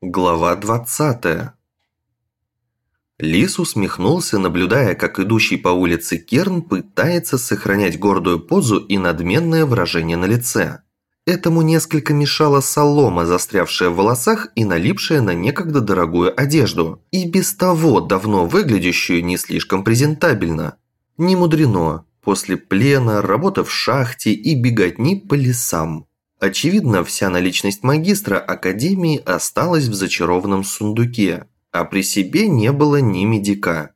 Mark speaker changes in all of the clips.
Speaker 1: Глава 20 Лис усмехнулся, наблюдая, как идущий по улице Керн пытается сохранять гордую позу и надменное выражение на лице. Этому несколько мешала солома, застрявшая в волосах и налипшая на некогда дорогую одежду, и без того давно выглядящую не слишком презентабельно. Не мудрено, после плена, работы в шахте и беготни по лесам. Очевидно, вся наличность магистра Академии осталась в зачарованном сундуке, а при себе не было ни медика.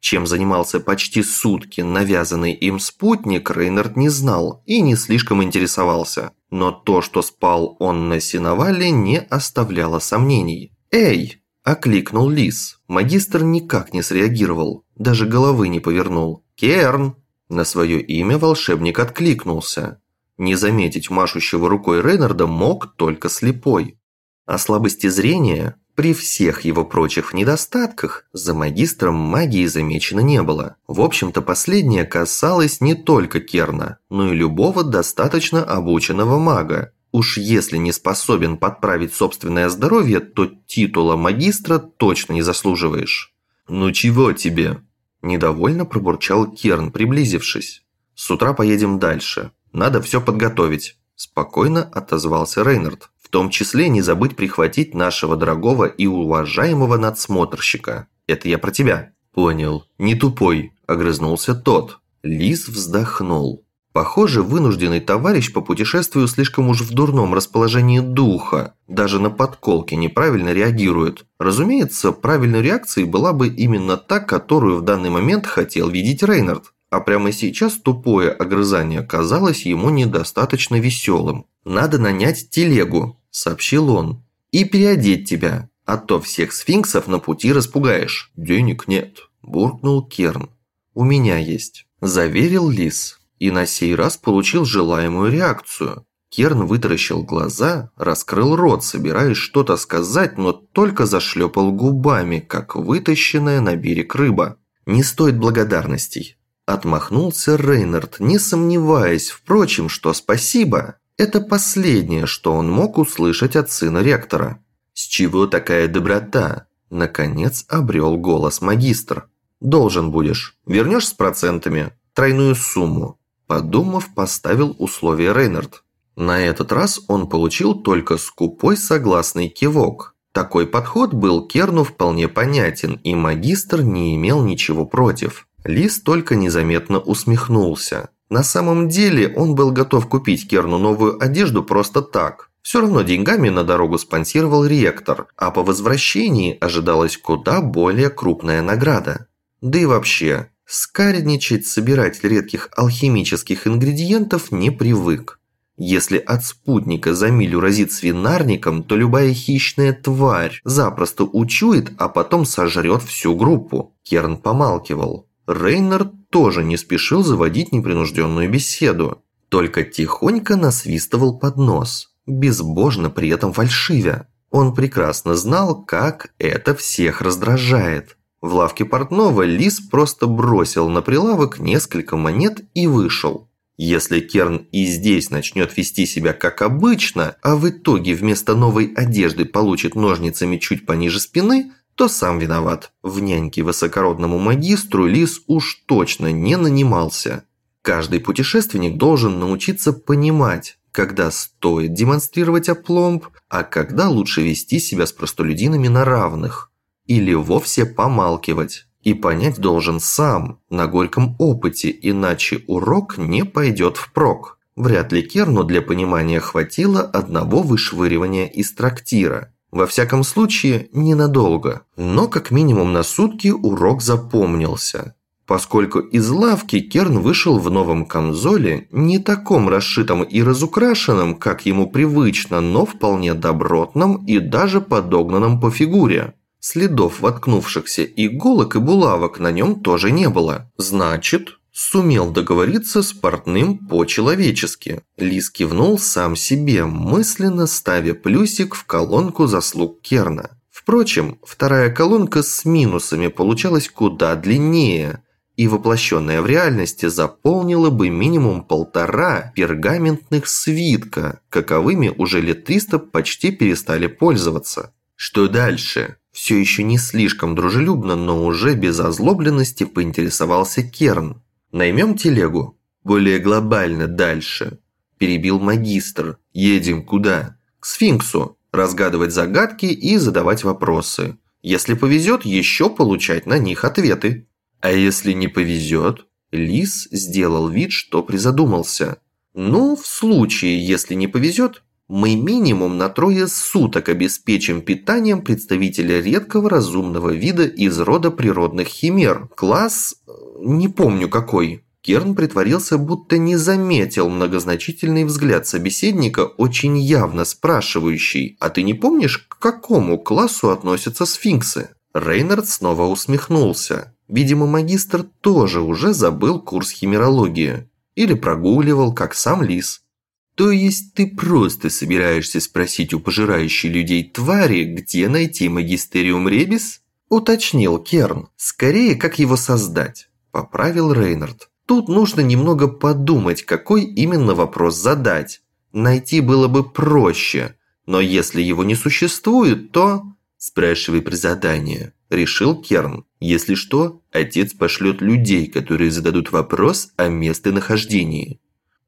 Speaker 1: Чем занимался почти сутки навязанный им спутник, Рейнард не знал и не слишком интересовался. Но то, что спал он на сеновале, не оставляло сомнений. «Эй!» – окликнул Лис. Магистр никак не среагировал, даже головы не повернул. «Керн!» На свое имя волшебник откликнулся. Не заметить машущего рукой Рейнарда мог только слепой. О слабости зрения при всех его прочих недостатках за магистром магии замечено не было. В общем-то, последнее касалось не только Керна, но и любого достаточно обученного мага. Уж если не способен подправить собственное здоровье, то титула магистра точно не заслуживаешь. «Ну чего тебе?» – недовольно пробурчал Керн, приблизившись. «С утра поедем дальше. Надо все подготовить», – спокойно отозвался Рейнард том числе не забыть прихватить нашего дорогого и уважаемого надсмотрщика. Это я про тебя». «Понял. Не тупой», – огрызнулся тот. Лис вздохнул. Похоже, вынужденный товарищ по путешествию слишком уж в дурном расположении духа. Даже на подколки неправильно реагирует. Разумеется, правильной реакцией была бы именно та, которую в данный момент хотел видеть Рейнард. А прямо сейчас тупое огрызание казалось ему недостаточно веселым. «Надо нанять телегу», сообщил он, и переодеть тебя, а то всех сфинксов на пути распугаешь. Денег нет, буркнул Керн. У меня есть, заверил Лис, и на сей раз получил желаемую реакцию. Керн вытаращил глаза, раскрыл рот, собираясь что-то сказать, но только зашлепал губами, как вытащенная на берег рыба. «Не стоит благодарностей», – отмахнулся Рейнард, не сомневаясь, впрочем, что спасибо это последнее, что он мог услышать от сына ректора. «С чего такая доброта?» Наконец обрел голос магистр. «Должен будешь. Вернешь с процентами. Тройную сумму». Подумав, поставил условие Рейнард. На этот раз он получил только скупой согласный кивок. Такой подход был Керну вполне понятен, и магистр не имел ничего против. Лис только незаметно усмехнулся. На самом деле он был готов купить Керну новую одежду просто так. Все равно деньгами на дорогу спонсировал ректор, а по возвращении ожидалась куда более крупная награда. Да и вообще, скарничать собиратель редких алхимических ингредиентов не привык. Если от спутника за милю разит свинарником, то любая хищная тварь запросто учует, а потом сожрет всю группу. Керн помалкивал. Рейнард тоже не спешил заводить непринужденную беседу, только тихонько насвистывал под нос, безбожно при этом фальшивя. Он прекрасно знал, как это всех раздражает. В лавке портного Лис просто бросил на прилавок несколько монет и вышел. Если Керн и здесь начнет вести себя как обычно, а в итоге вместо новой одежды получит ножницами чуть пониже спины – то сам виноват. В няньке высокородному магистру Лис уж точно не нанимался. Каждый путешественник должен научиться понимать, когда стоит демонстрировать опломб, а когда лучше вести себя с простолюдинами на равных. Или вовсе помалкивать. И понять должен сам, на горьком опыте, иначе урок не пойдет впрок. Вряд ли Керну для понимания хватило одного вышвыривания из трактира – во всяком случае, ненадолго. Но как минимум на сутки урок запомнился. Поскольку из лавки Керн вышел в новом камзоле, не таком расшитом и разукрашенном, как ему привычно, но вполне добротном и даже подогнанном по фигуре. Следов воткнувшихся иголок и булавок на нем тоже не было. Значит, Сумел договориться с портным по-человечески. Лис кивнул сам себе, мысленно ставя плюсик в колонку заслуг Керна. Впрочем, вторая колонка с минусами получалась куда длиннее, и воплощенная в реальности заполнила бы минимум полтора пергаментных свитка, каковыми уже лет 300 почти перестали пользоваться. Что дальше? Все еще не слишком дружелюбно, но уже без озлобленности поинтересовался Керн. Наймем телегу? Более глобально дальше. Перебил магистр. Едем куда? К сфинксу. Разгадывать загадки и задавать вопросы. Если повезет, еще получать на них ответы. А если не повезет? Лис сделал вид, что призадумался. Ну, в случае, если не повезет, мы минимум на трое суток обеспечим питанием представителя редкого разумного вида из рода природных химер. Класс... не помню какой. Керн притворился, будто не заметил многозначительный взгляд собеседника, очень явно спрашивающий «А ты не помнишь, к какому классу относятся сфинксы?» Рейнард снова усмехнулся. Видимо, магистр тоже уже забыл курс химерологии. Или прогуливал, как сам лис. То есть ты просто собираешься спросить у пожирающей людей твари, где найти магистериум ребис? Уточнил Керн. Скорее, как его создать. Поправил Рейнард. Тут нужно немного подумать, какой именно вопрос задать. Найти было бы проще, но если его не существует, то... Спрашивай при задании. Решил Керн. Если что, отец пошлет людей, которые зададут вопрос о местонахождении.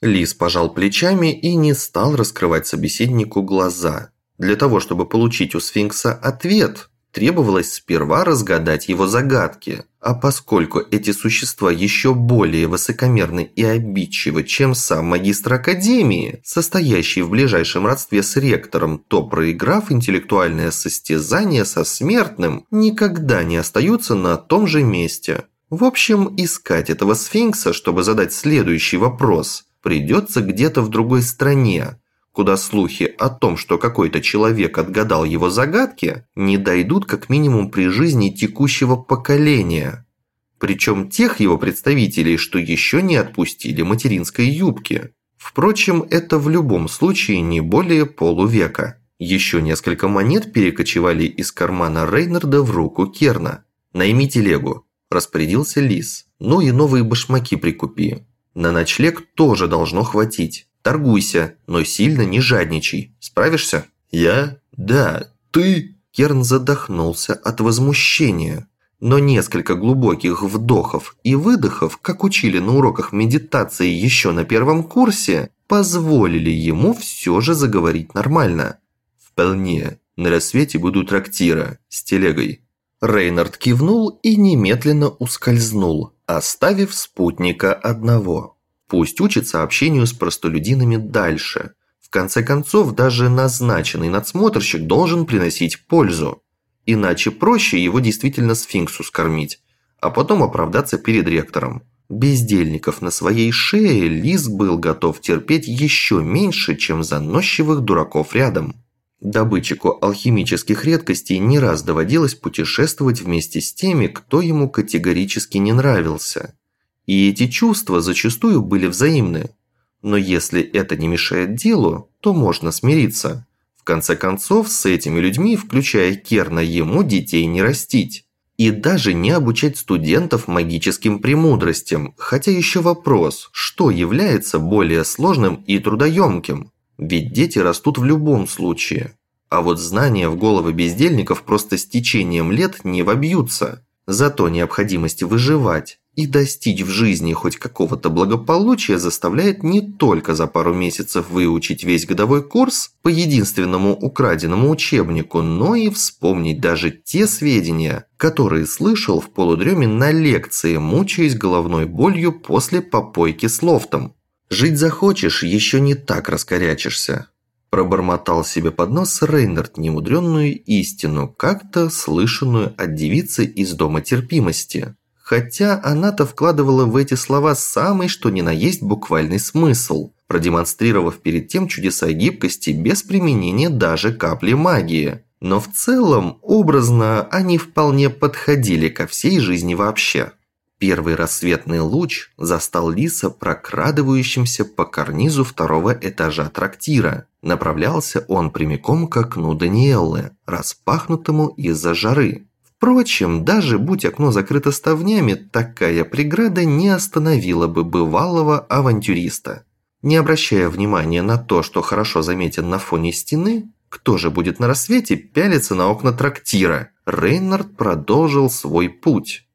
Speaker 1: Лис пожал плечами и не стал раскрывать собеседнику глаза. Для того, чтобы получить у сфинкса ответ, требовалось сперва разгадать его загадки. А поскольку эти существа еще более высокомерны и обидчивы, чем сам магистр Академии, состоящий в ближайшем родстве с ректором, то проиграв интеллектуальное состязание со смертным, никогда не остаются на том же месте. В общем, искать этого сфинкса, чтобы задать следующий вопрос – придется где-то в другой стране, куда слухи о том, что какой-то человек отгадал его загадки, не дойдут как минимум при жизни текущего поколения. Причем тех его представителей, что еще не отпустили материнской юбки. Впрочем, это в любом случае не более полувека. Еще несколько монет перекочевали из кармана Рейнарда в руку Керна. «Найми телегу», – распорядился Лис. «Ну и новые башмаки прикупи. На ночлег тоже должно хватить. Торгуйся, но сильно не жадничай. Справишься? Я? Да. Ты? Керн задохнулся от возмущения. Но несколько глубоких вдохов и выдохов, как учили на уроках медитации еще на первом курсе, позволили ему все же заговорить нормально. «Вполне. На рассвете буду трактира. С телегой». Рейнард кивнул и немедленно ускользнул, оставив спутника одного. Пусть учится общению с простолюдинами дальше. В конце концов, даже назначенный надсмотрщик должен приносить пользу. Иначе проще его действительно сфинксу скормить, а потом оправдаться перед ректором. Бездельников на своей шее Лис был готов терпеть еще меньше, чем заносчивых дураков рядом. Добытчику алхимических редкостей не раз доводилось путешествовать вместе с теми, кто ему категорически не нравился. И эти чувства зачастую были взаимны. Но если это не мешает делу, то можно смириться. В конце концов, с этими людьми, включая Керна, ему детей не растить. И даже не обучать студентов магическим премудростям, хотя еще вопрос, что является более сложным и трудоемким. Ведь дети растут в любом случае. А вот знания в головы бездельников просто с течением лет не вобьются. Зато необходимость выживать и достичь в жизни хоть какого-то благополучия заставляет не только за пару месяцев выучить весь годовой курс по единственному украденному учебнику, но и вспомнить даже те сведения, которые слышал в полудреме на лекции, мучаясь головной болью после попойки с лофтом. Жить захочешь, еще не так раскорячишься. Пробормотал себе под нос Рейнард немудренную истину, как-то слышанную от девицы из Дома терпимости. Хотя она-то вкладывала в эти слова самый что ни на есть буквальный смысл, продемонстрировав перед тем чудеса гибкости без применения даже капли магии. Но в целом, образно, они вполне подходили ко всей жизни вообще. Первый рассветный луч застал Лиса прокрадывающимся по карнизу второго этажа трактира. Направлялся он прямиком к окну Даниэллы, распахнутому из-за жары. Впрочем, даже будь окно закрыто ставнями, такая преграда не остановила бы бывалого авантюриста. Не обращая внимания на то, что хорошо заметен на фоне стены, Кто же будет на рассвете пялиться на окна трактира? Рейнард продолжил свой путь.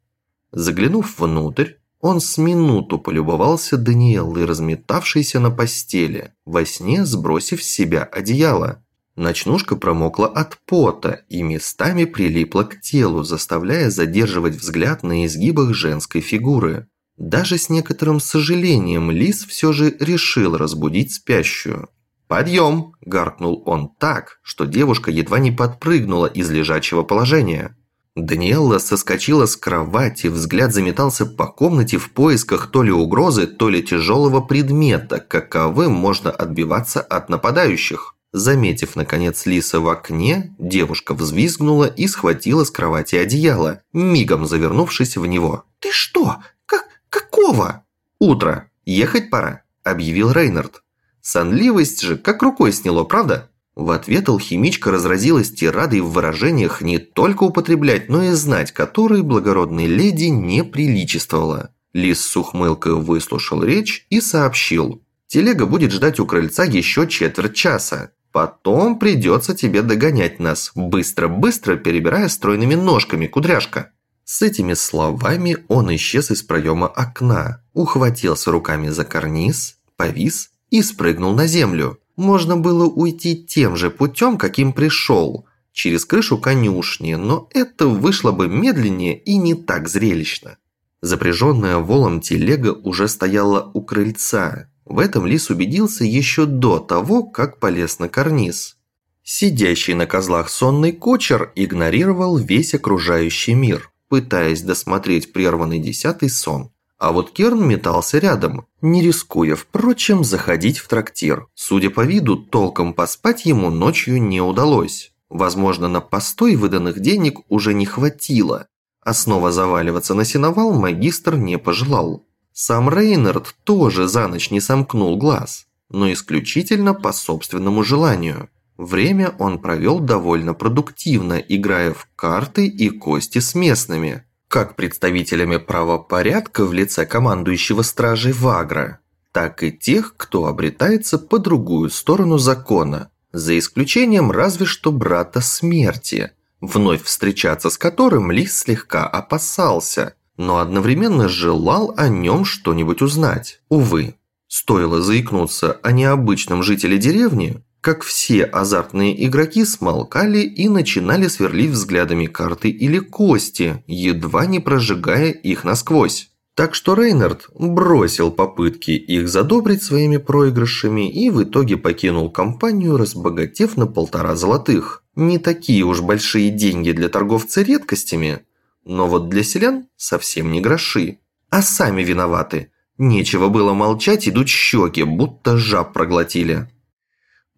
Speaker 1: Заглянув внутрь, он с минуту полюбовался Даниэллой, разметавшейся на постели, во сне сбросив с себя одеяло. Ночнушка промокла от пота и местами прилипла к телу, заставляя задерживать взгляд на изгибах женской фигуры. Даже с некоторым сожалением Лис все же решил разбудить спящую. «Подъем!» – гаркнул он так, что девушка едва не подпрыгнула из лежачего положения. Даниэлла соскочила с кровати, взгляд заметался по комнате в поисках то ли угрозы, то ли тяжелого предмета, каковым можно отбиваться от нападающих. Заметив, наконец, Лиса в окне, девушка взвизгнула и схватила с кровати одеяло, мигом завернувшись в него. «Ты что? Как? Какого?» «Утро. Ехать пора», – объявил Рейнард. Сонливость же как рукой сняло, правда? В ответ алхимичка разразилась тирадой в выражениях не только употреблять, но и знать, которые благородной леди не приличествовало. Лис с ухмылкой выслушал речь и сообщил. «Телега будет ждать у крыльца еще четверть часа. Потом придется тебе догонять нас, быстро-быстро перебирая стройными ножками, кудряшка». С этими словами он исчез из проема окна, ухватился руками за карниз, повис и спрыгнул на землю. Можно было уйти тем же путем, каким пришел, через крышу конюшни, но это вышло бы медленнее и не так зрелищно. Запряженная волом телега уже стояла у крыльца, в этом Лис убедился еще до того, как полез на карниз. Сидящий на козлах сонный кочер игнорировал весь окружающий мир, пытаясь досмотреть прерванный десятый сон. А вот Керн метался рядом, не рискуя, впрочем, заходить в трактир. Судя по виду, толком поспать ему ночью не удалось. Возможно, на постой выданных денег уже не хватило, а снова заваливаться на сеновал магистр не пожелал. Сам Рейнард тоже за ночь не сомкнул глаз, но исключительно по собственному желанию. Время он провел довольно продуктивно, играя в карты и кости с местными, как представителями правопорядка в лице командующего стражей Вагра, так и тех, кто обретается по другую сторону закона, за исключением разве что брата смерти, вновь встречаться с которым Лис слегка опасался – но одновременно желал о нем что-нибудь узнать. Увы, стоило заикнуться о необычном жителе деревни, как все азартные игроки смолкали и начинали сверлить взглядами карты или кости, едва не прожигая их насквозь. Так что Рейнард бросил попытки их задобрить своими проигрышами и в итоге покинул компанию, разбогатев на полтора золотых. Не такие уж большие деньги для торговца редкостями, но вот для селян совсем не гроши. А сами виноваты. Нечего было молчать, идут щеки, будто жаб проглотили.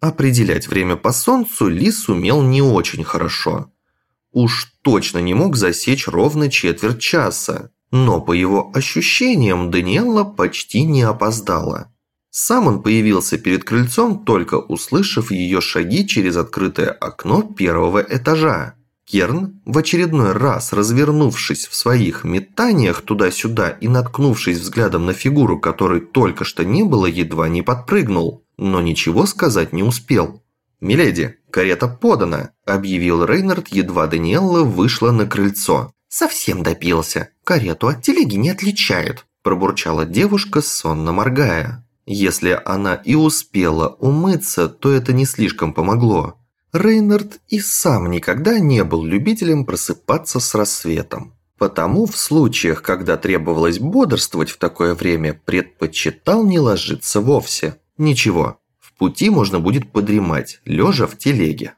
Speaker 1: Определять время по солнцу Лис умел не очень хорошо. Уж точно не мог засечь ровно четверть часа. Но по его ощущениям Даниэлла почти не опоздала. Сам он появился перед крыльцом, только услышав ее шаги через открытое окно первого этажа. Керн, в очередной раз развернувшись в своих метаниях туда-сюда и наткнувшись взглядом на фигуру, которой только что не было, едва не подпрыгнул, но ничего сказать не успел. «Миледи, карета подана», – объявил Рейнард, едва Даниэлла вышла на крыльцо. «Совсем допился. Карету от телеги не отличает», – пробурчала девушка, сонно моргая. Если она и успела умыться, то это не слишком помогло. Рейнард и сам никогда не был любителем просыпаться с рассветом. Потому в случаях, когда требовалось бодрствовать в такое время, предпочитал не ложиться вовсе. Ничего, в пути можно будет подремать, лежа в телеге.